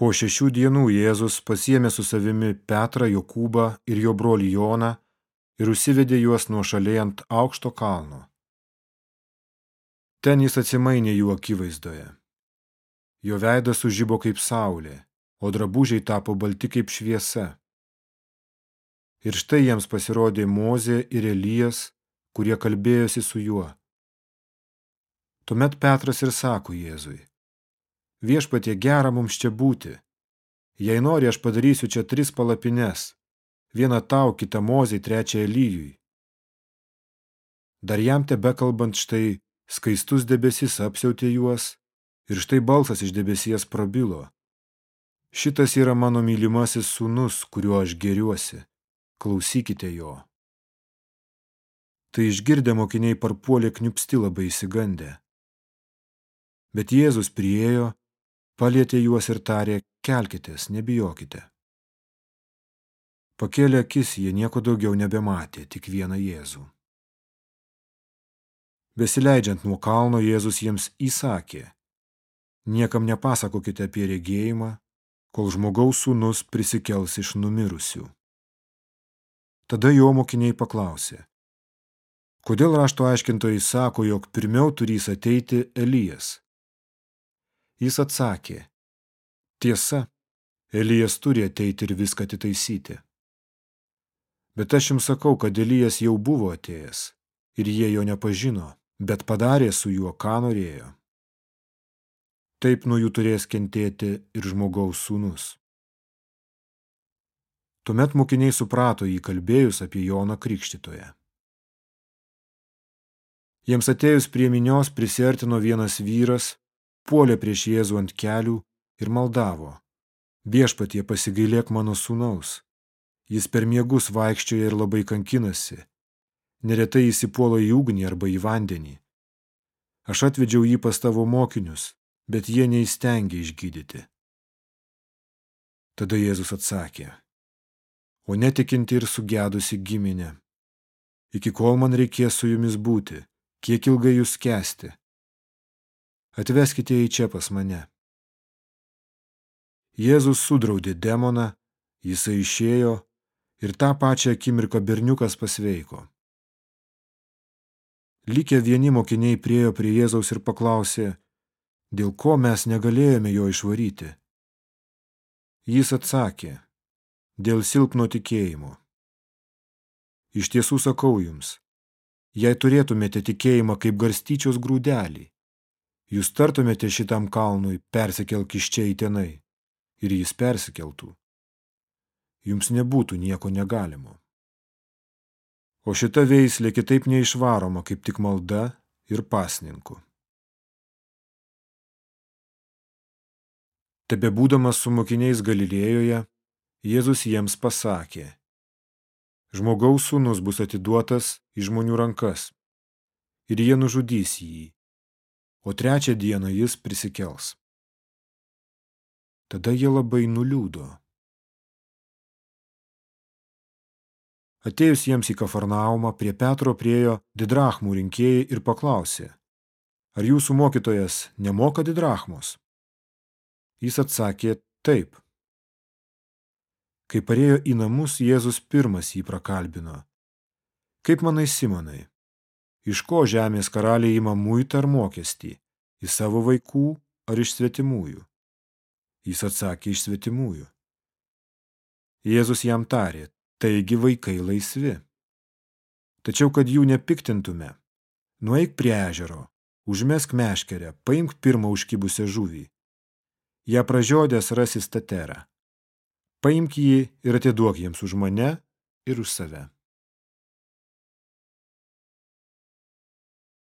Po šešių dienų Jėzus pasiėmė su savimi Petrą, Jokūbą ir jo brolį Joną ir užsivedė juos nuo šaliai ant aukšto kalno. Ten jis atsimainė jų akivaizdoje. Jo veidas sužybo kaip saulė, o drabužiai tapo balti kaip šviesa. Ir štai jiems pasirodė Mozė ir Elijas, kurie kalbėjosi su juo. Tuomet Petras ir sako Jėzui, viešpatie gera mums čia būti. Jei nori, aš padarysiu čia tris palapines. Vieną tau, kitą Mozei, trečią Elyjui. Dar jam tebe kalbant štai skaistus debesis apsiautė juos ir štai balsas iš debesies prabilo. Šitas yra mano mylimasis sūnus, kuriuo aš geriuosi. Klausykite jo. Tai išgirdę mokiniai parpuolė kniupsti labai įsigandę. Bet Jėzus priejo, palietė juos ir tarė, kelkitės, nebijokite. Pakėlė akis, jie nieko daugiau nebematė, tik vieną Jėzų. Besileidžiant nuo kalno, Jėzus jiems įsakė, niekam nepasakokite apie regėjimą, kol žmogaus sūnus prisikels iš numirusių. Tada jo mokiniai paklausė, kodėl rašto aiškintojai sako, jog pirmiau turys ateiti Elijas. Jis atsakė, tiesa, Elijas turi ateiti ir viską atitaisyti. Bet aš jums sakau, kad Elijas jau buvo atėjęs ir jie jo nepažino, bet padarė su juo, ką norėjo. Taip nuo jų turės kentėti ir žmogaus sūnus. Tuomet mokiniai suprato jį kalbėjus apie Joną Krikštytoje. Jiems atėjus prie minios prisertino vienas vyras, puolė prieš Jėzų ant kelių ir maldavo. Viešpatie pasigailėk mano sūnaus. Jis per miegus vaikščioja ir labai kankinasi. Neretai įsipuola į ugnį arba į vandenį. Aš atvedžiau jį pas tavo mokinius, bet jie neįstengė išgydyti. Tada Jėzus atsakė, o netikinti ir sugedusi giminė, iki kol man reikės su jumis būti, kiek ilgai jūs kesti. Atveskite į čia pas mane. Jėzus sudraudė demoną, jisai išėjo ir tą pačią akimirką berniukas pasveiko. Likę vieni mokiniai priejo prie Jėzaus ir paklausė, dėl ko mes negalėjome jo išvaryti. Jis atsakė, dėl silpno tikėjimo. Iš tiesų sakau jums, jei turėtumėte tikėjimą kaip garstyčios grūdelį, jūs tartumėte šitam kalnui persikelk iš čia į tenai ir jis persikeltų. Jums nebūtų nieko negalimo. O šita veislė kitaip neišvaroma kaip tik malda ir pasninku. Tebebūdamas su mokiniais Galilėjoje, Jėzus jiems pasakė, žmogaus sūnus bus atiduotas į žmonių rankas ir jie nužudys jį, o trečią dieną jis prisikels. Tada jie labai nuliūdo. Atėjus jiems į Kafarnaumą, prie Petro priejo didrachmų rinkėjai ir paklausė, ar jūsų mokytojas nemoka didrachmos? Jis atsakė taip. Kai parėjo į namus, Jėzus pirmas jį prakalbino. Kaip manai, Simonai, iš ko žemės karaliai ima muitą ar mokestį? Iš savo vaikų ar iš svetimųjų? Jis atsakė iš svetimųjų. Jėzus jam tarė, taigi vaikai laisvi. Tačiau, kad jų nepiktintume, nueik prie ežero, užmesk meškerę, paimk pirmą užkibusią žuvį ją pražiodęs rasi staterą. Paimk jį ir atiduok jiems už mane ir už save.